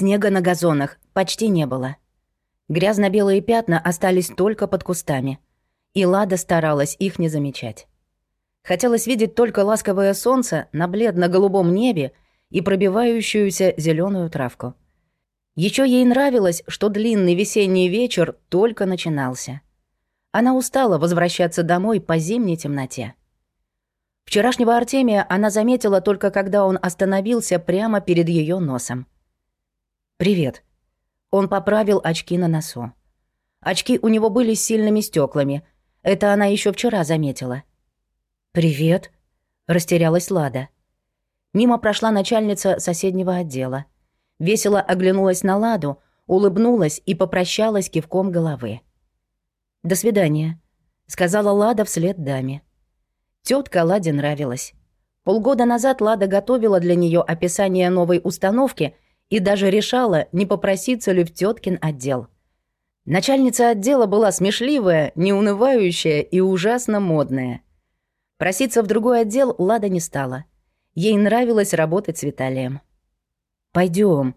Снега на газонах почти не было. Грязно-белые пятна остались только под кустами, и Лада старалась их не замечать. Хотелось видеть только ласковое солнце на бледно-голубом небе и пробивающуюся зеленую травку. Еще ей нравилось, что длинный весенний вечер только начинался. Она устала возвращаться домой по зимней темноте. Вчерашнего Артемия она заметила только когда он остановился прямо перед ее носом. «Привет». Он поправил очки на носу. Очки у него были с сильными стеклами. Это она еще вчера заметила. «Привет», — растерялась Лада. Мимо прошла начальница соседнего отдела. Весело оглянулась на Ладу, улыбнулась и попрощалась кивком головы. «До свидания», — сказала Лада вслед даме. Тетка Ладе нравилась. Полгода назад Лада готовила для нее описание новой установки и даже решала, не попроситься ли в теткин отдел. Начальница отдела была смешливая, неунывающая и ужасно модная. Проситься в другой отдел Лада не стала. Ей нравилось работать с Виталием. Пойдем.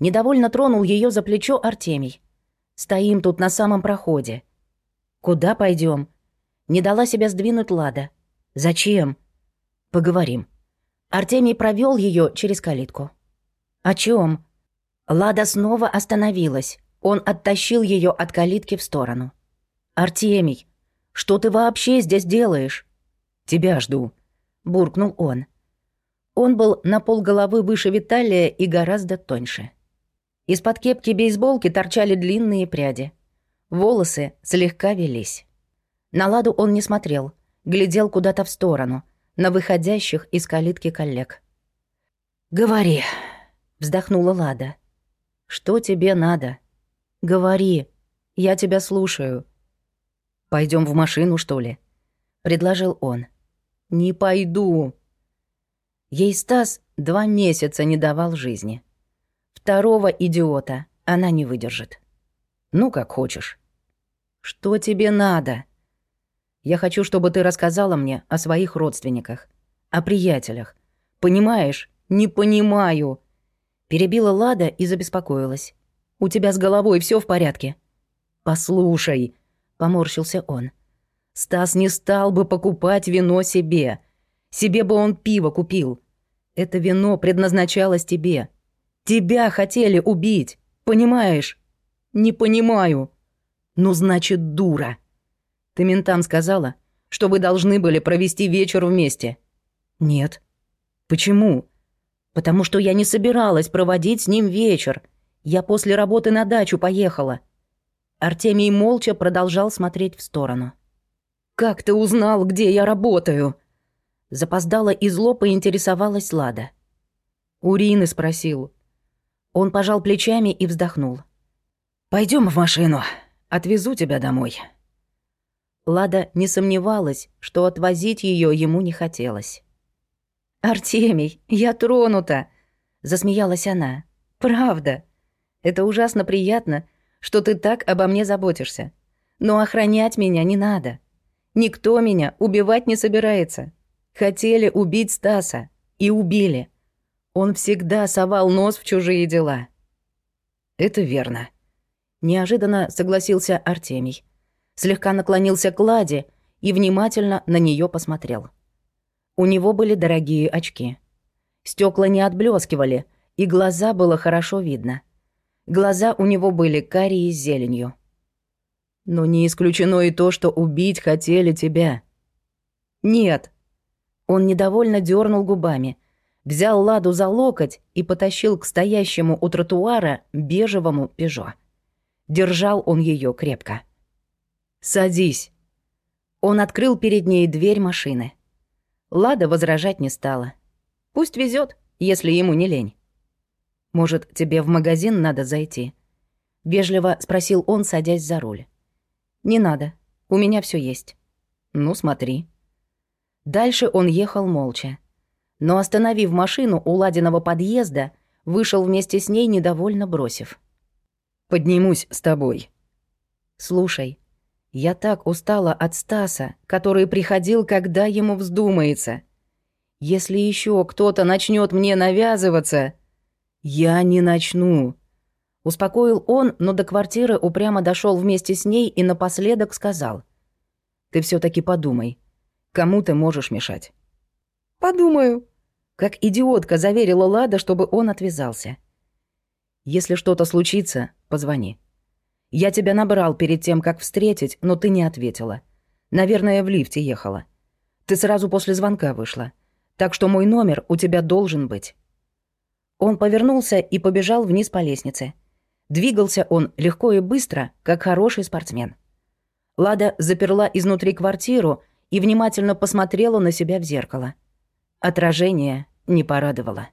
Недовольно тронул ее за плечо Артемий. Стоим тут на самом проходе. Куда пойдем? Не дала себя сдвинуть Лада. Зачем? Поговорим. Артемий провел ее через калитку. О чем? Лада снова остановилась. Он оттащил ее от калитки в сторону. Артемий, что ты вообще здесь делаешь? Тебя жду, буркнул он. Он был на полголовы выше Виталия и гораздо тоньше. Из-под кепки бейсболки торчали длинные пряди. Волосы слегка велись. На ладу он не смотрел, глядел куда-то в сторону, на выходящих из калитки коллег. «Говори», — вздохнула Лада. «Что тебе надо? Говори, я тебя слушаю». Пойдем в машину, что ли?» — предложил он. «Не пойду», Ей Стас два месяца не давал жизни. Второго идиота она не выдержит. Ну, как хочешь. Что тебе надо? Я хочу, чтобы ты рассказала мне о своих родственниках, о приятелях. Понимаешь? Не понимаю. Перебила Лада и забеспокоилась. У тебя с головой все в порядке? Послушай, поморщился он. Стас не стал бы покупать вино себе. Себе бы он пиво купил. Это вино предназначалось тебе. Тебя хотели убить, понимаешь? Не понимаю. Ну, значит, дура. Ты ментам сказала, что вы должны были провести вечер вместе. Нет. Почему? Потому что я не собиралась проводить с ним вечер. Я после работы на дачу поехала. Артемий молча продолжал смотреть в сторону. «Как ты узнал, где я работаю?» Запоздала и зло поинтересовалась Лада. Урины спросил. Он пожал плечами и вздохнул. Пойдем в машину, отвезу тебя домой». Лада не сомневалась, что отвозить ее ему не хотелось. «Артемий, я тронута!» — засмеялась она. «Правда. Это ужасно приятно, что ты так обо мне заботишься. Но охранять меня не надо. Никто меня убивать не собирается. Хотели убить Стаса. И убили. Он всегда совал нос в чужие дела. Это верно. Неожиданно согласился Артемий. Слегка наклонился к Ладе и внимательно на нее посмотрел. У него были дорогие очки. Стекла не отблескивали, и глаза было хорошо видно. Глаза у него были карие с зеленью. Но не исключено и то, что убить хотели тебя. Нет, он недовольно дернул губами, взял Ладу за локоть и потащил к стоящему у тротуара бежевому пежо. Держал он ее крепко. «Садись». Он открыл перед ней дверь машины. Лада возражать не стала. Пусть везет, если ему не лень. «Может, тебе в магазин надо зайти?» Вежливо спросил он, садясь за руль. «Не надо, у меня все есть». «Ну, смотри». Дальше он ехал молча. Но, остановив машину у Ладиного подъезда, вышел вместе с ней, недовольно бросив. «Поднимусь с тобой». «Слушай, я так устала от Стаса, который приходил, когда ему вздумается. Если еще кто-то начнет мне навязываться...» «Я не начну», — успокоил он, но до квартиры упрямо дошел вместе с ней и напоследок сказал. «Ты все таки подумай, кому ты можешь мешать?» «Подумаю», — как идиотка заверила Лада, чтобы он отвязался. «Если что-то случится, позвони. Я тебя набрал перед тем, как встретить, но ты не ответила. Наверное, в лифте ехала. Ты сразу после звонка вышла. Так что мой номер у тебя должен быть». Он повернулся и побежал вниз по лестнице. Двигался он легко и быстро, как хороший спортсмен. Лада заперла изнутри квартиру и внимательно посмотрела на себя в зеркало. Отражение не порадовало.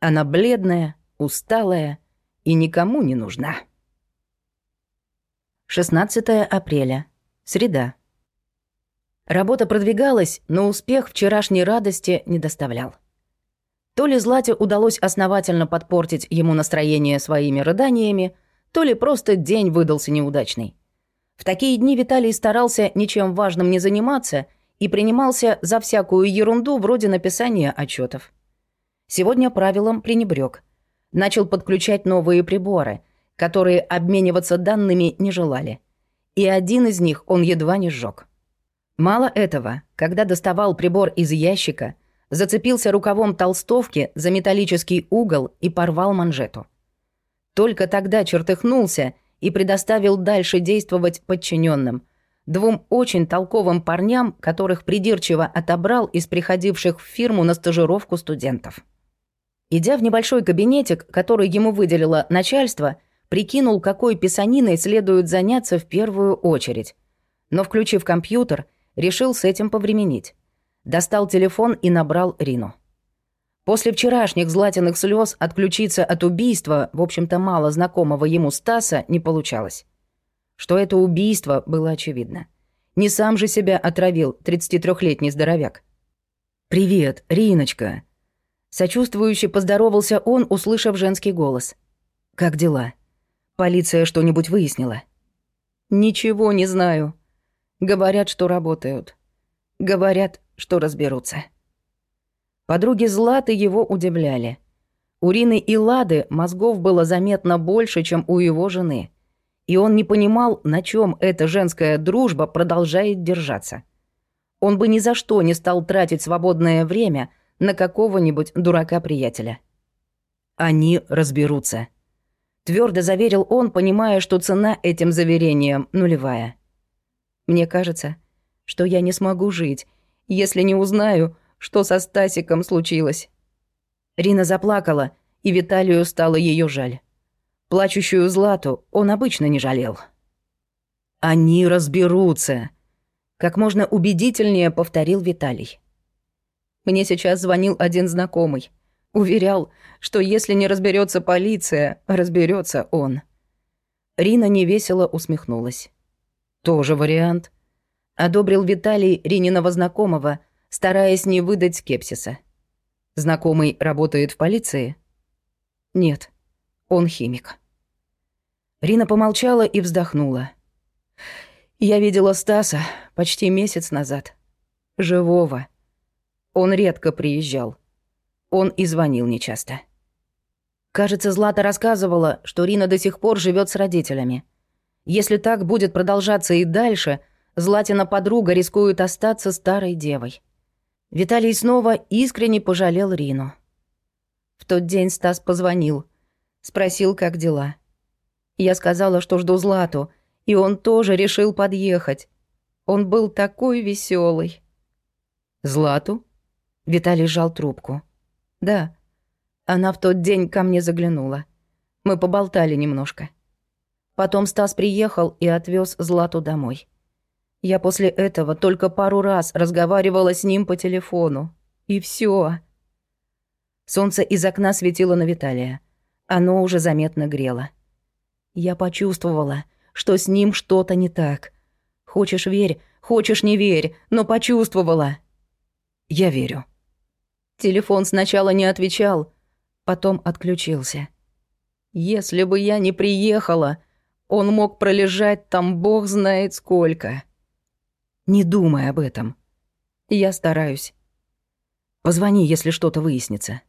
Она бледная, усталая и никому не нужна. 16 апреля. Среда. Работа продвигалась, но успех вчерашней радости не доставлял. То ли Злате удалось основательно подпортить ему настроение своими рыданиями, то ли просто день выдался неудачный. В такие дни Виталий старался ничем важным не заниматься и принимался за всякую ерунду вроде написания отчетов. Сегодня правилам пренебрег. Начал подключать новые приборы, которые обмениваться данными не желали. И один из них он едва не сжег. Мало этого, когда доставал прибор из ящика, зацепился рукавом толстовки за металлический угол и порвал манжету. Только тогда чертыхнулся и предоставил дальше действовать подчиненным, двум очень толковым парням, которых придирчиво отобрал из приходивших в фирму на стажировку студентов. Идя в небольшой кабинетик, который ему выделило начальство, прикинул, какой писаниной следует заняться в первую очередь. Но, включив компьютер, решил с этим повременить. Достал телефон и набрал Рину. После вчерашних златиных слез отключиться от убийства, в общем-то мало знакомого ему Стаса, не получалось. Что это убийство, было очевидно. Не сам же себя отравил 33-летний здоровяк. «Привет, Риночка!» Сочувствующе поздоровался он, услышав женский голос. «Как дела? Полиция что-нибудь выяснила?» «Ничего не знаю. Говорят, что работают. Говорят, что разберутся. Подруги Златы его удивляли. У Рины и Лады мозгов было заметно больше, чем у его жены. И он не понимал, на чем эта женская дружба продолжает держаться. Он бы ни за что не стал тратить свободное время на какого-нибудь дурака-приятеля. Они разберутся. Твердо заверил он, понимая, что цена этим заверениям нулевая. Мне кажется, что я не смогу жить, если не узнаю, что со Стасиком случилось». Рина заплакала, и Виталию стало ее жаль. Плачущую Злату он обычно не жалел. «Они разберутся», — как можно убедительнее повторил Виталий. Мне сейчас звонил один знакомый. Уверял, что если не разберется полиция, разберется он. Рина невесело усмехнулась. «Тоже вариант», одобрил Виталий Рининого знакомого, стараясь не выдать скепсиса. Знакомый работает в полиции? Нет, он химик. Рина помолчала и вздохнула. Я видела Стаса почти месяц назад. Живого. Он редко приезжал. Он и звонил нечасто. Кажется, Злата рассказывала, что Рина до сих пор живет с родителями. Если так будет продолжаться и дальше, Златина подруга рискует остаться старой девой. Виталий снова искренне пожалел Рину. В тот день Стас позвонил, спросил, как дела. Я сказала, что жду Злату, и он тоже решил подъехать. Он был такой веселый. «Злату?» Виталий сжал трубку. «Да. Она в тот день ко мне заглянула. Мы поболтали немножко. Потом Стас приехал и отвез Злату домой. Я после этого только пару раз разговаривала с ним по телефону. И все. Солнце из окна светило на Виталия. Оно уже заметно грело. Я почувствовала, что с ним что-то не так. Хочешь верь, хочешь не верь, но почувствовала. Я верю. Телефон сначала не отвечал, потом отключился. Если бы я не приехала, он мог пролежать там бог знает сколько. Не думай об этом. Я стараюсь. Позвони, если что-то выяснится.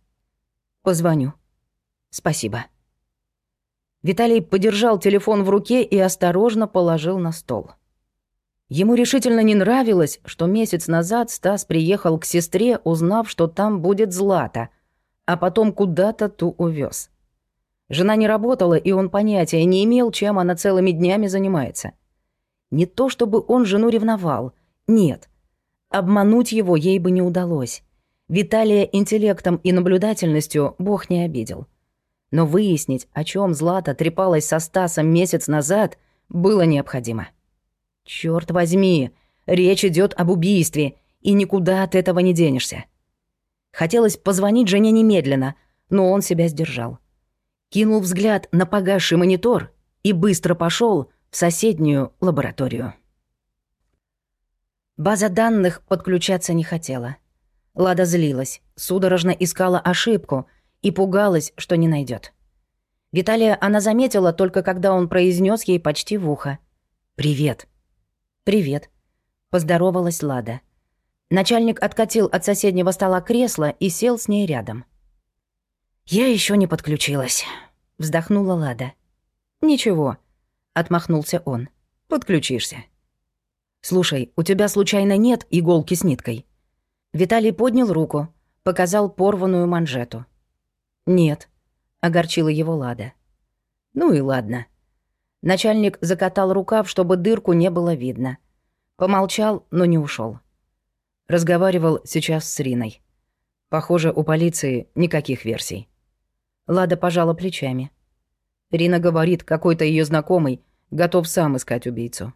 Позвоню. Спасибо. Виталий подержал телефон в руке и осторожно положил на стол. Ему решительно не нравилось, что месяц назад Стас приехал к сестре, узнав, что там будет Злата, а потом куда-то ту увез. Жена не работала, и он понятия не имел, чем она целыми днями занимается. Не то чтобы он жену ревновал, нет. Обмануть его ей бы не удалось. Виталия интеллектом и наблюдательностью Бог не обидел. Но выяснить, о чем Злата трепалась со Стасом месяц назад, было необходимо. Черт возьми, речь идет об убийстве, и никуда от этого не денешься. Хотелось позвонить жене немедленно, но он себя сдержал. Кинул взгляд на погасший монитор и быстро пошел в соседнюю лабораторию. База данных подключаться не хотела. Лада злилась, судорожно искала ошибку и пугалась, что не найдет. Виталия она заметила только когда он произнес ей почти в ухо. «Привет». «Привет», — поздоровалась Лада. Начальник откатил от соседнего стола кресло и сел с ней рядом. «Я еще не подключилась», — вздохнула Лада. «Ничего», — отмахнулся он. «Подключишься». «Слушай, у тебя случайно нет иголки с ниткой?» Виталий поднял руку, показал порванную манжету. «Нет», — огорчила его Лада. «Ну и ладно». Начальник закатал рукав, чтобы дырку не было видно. Помолчал, но не ушел. Разговаривал сейчас с Риной. Похоже, у полиции никаких версий. Лада пожала плечами. Рина говорит, какой-то ее знакомый готов сам искать убийцу.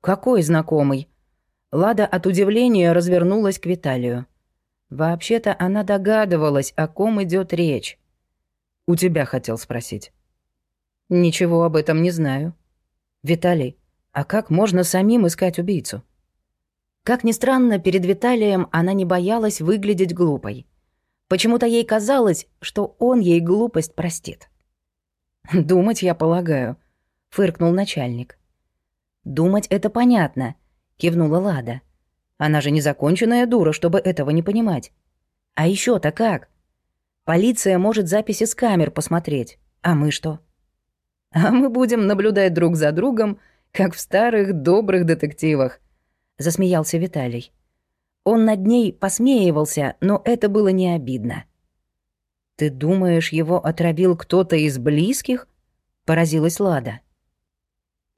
«Какой знакомый?» Лада от удивления развернулась к Виталию. Вообще-то она догадывалась, о ком идет речь. «У тебя хотел спросить». «Ничего об этом не знаю». «Виталий, а как можно самим искать убийцу?» Как ни странно, перед Виталием она не боялась выглядеть глупой. Почему-то ей казалось, что он ей глупость простит. «Думать, я полагаю», — фыркнул начальник. «Думать — это понятно», — кивнула Лада. «Она же не законченная дура, чтобы этого не понимать. А еще то как? Полиция может записи с камер посмотреть. А мы что?» «А мы будем наблюдать друг за другом, как в старых добрых детективах», — засмеялся Виталий. Он над ней посмеивался, но это было не обидно. «Ты думаешь, его отравил кто-то из близких?» — поразилась Лада.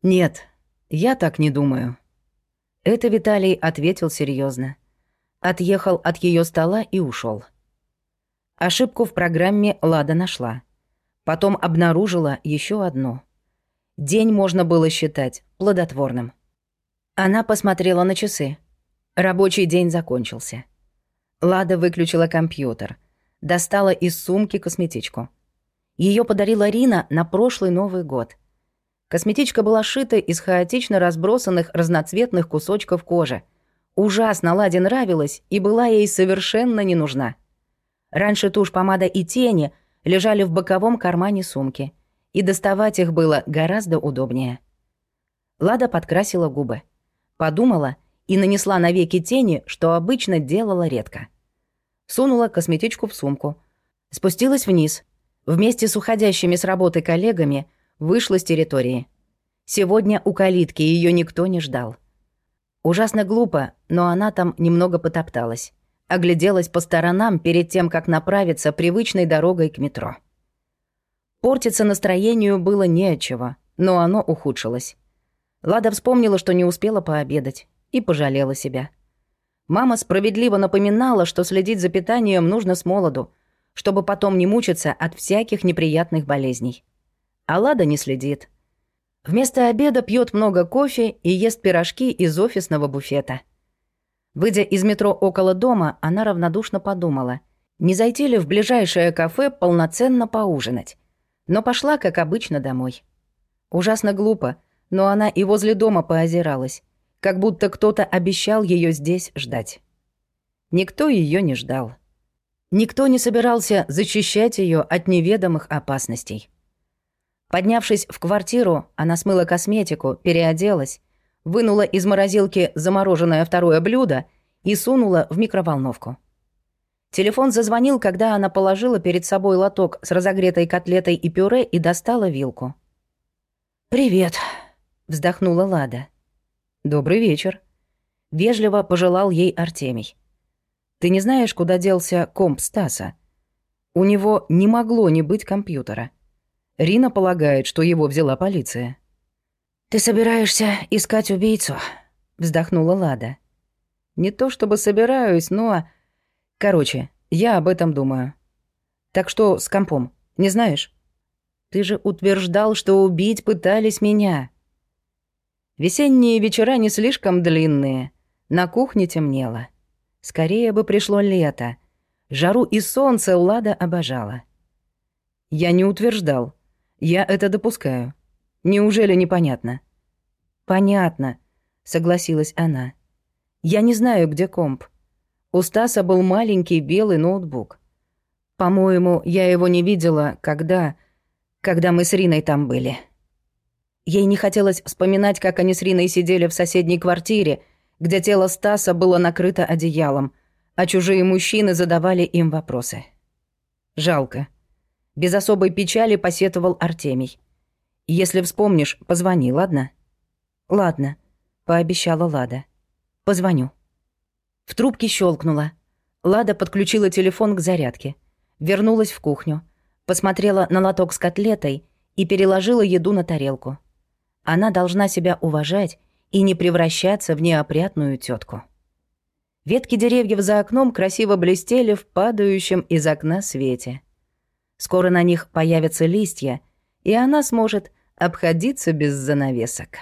«Нет, «Я так не думаю». Это Виталий ответил серьезно. Отъехал от ее стола и ушел. Ошибку в программе Лада нашла. Потом обнаружила еще одну. День можно было считать плодотворным. Она посмотрела на часы. Рабочий день закончился. Лада выключила компьютер. Достала из сумки косметичку. Ее подарила Рина на прошлый Новый год — Косметичка была шита из хаотично разбросанных разноцветных кусочков кожи. Ужасно Ладе нравилась и была ей совершенно не нужна. Раньше тушь, помада и тени лежали в боковом кармане сумки, и доставать их было гораздо удобнее. Лада подкрасила губы. Подумала и нанесла на веки тени, что обычно делала редко. Сунула косметичку в сумку. Спустилась вниз. Вместе с уходящими с работы коллегами – вышла с территории. Сегодня у калитки ее никто не ждал. Ужасно глупо, но она там немного потопталась. Огляделась по сторонам перед тем, как направиться привычной дорогой к метро. Портиться настроению было нечего, но оно ухудшилось. Лада вспомнила, что не успела пообедать, и пожалела себя. Мама справедливо напоминала, что следить за питанием нужно с молоду, чтобы потом не мучиться от всяких неприятных болезней а Лада не следит. Вместо обеда пьет много кофе и ест пирожки из офисного буфета. Выйдя из метро около дома, она равнодушно подумала, не зайти ли в ближайшее кафе полноценно поужинать. Но пошла, как обычно, домой. Ужасно глупо, но она и возле дома поозиралась, как будто кто-то обещал ее здесь ждать. Никто ее не ждал. Никто не собирался защищать ее от неведомых опасностей. Поднявшись в квартиру, она смыла косметику, переоделась, вынула из морозилки замороженное второе блюдо и сунула в микроволновку. Телефон зазвонил, когда она положила перед собой лоток с разогретой котлетой и пюре и достала вилку. «Привет», — вздохнула Лада. «Добрый вечер», — вежливо пожелал ей Артемий. «Ты не знаешь, куда делся комп Стаса? У него не могло не быть компьютера. Рина полагает, что его взяла полиция». «Ты собираешься искать убийцу?» — вздохнула Лада. «Не то чтобы собираюсь, но...» Короче, я об этом думаю. Так что с компом, не знаешь? Ты же утверждал, что убить пытались меня. Весенние вечера не слишком длинные. На кухне темнело. Скорее бы пришло лето. Жару и солнце Лада обожала. Я не утверждал. Я это допускаю. Неужели непонятно? Понятно, согласилась она. Я не знаю, где комп. У Стаса был маленький белый ноутбук. По-моему, я его не видела, когда... когда мы с Риной там были. Ей не хотелось вспоминать, как они с Риной сидели в соседней квартире, где тело Стаса было накрыто одеялом, а чужие мужчины задавали им вопросы. Жалко. Без особой печали посетовал Артемий. Если вспомнишь, позвони, ладно? Ладно, пообещала Лада. Позвоню. В трубке щелкнула. Лада подключила телефон к зарядке. Вернулась в кухню. Посмотрела на лоток с котлетой и переложила еду на тарелку. Она должна себя уважать и не превращаться в неопрятную тетку. Ветки деревьев за окном красиво блестели в падающем из окна свете. Скоро на них появятся листья, и она сможет обходиться без занавесок.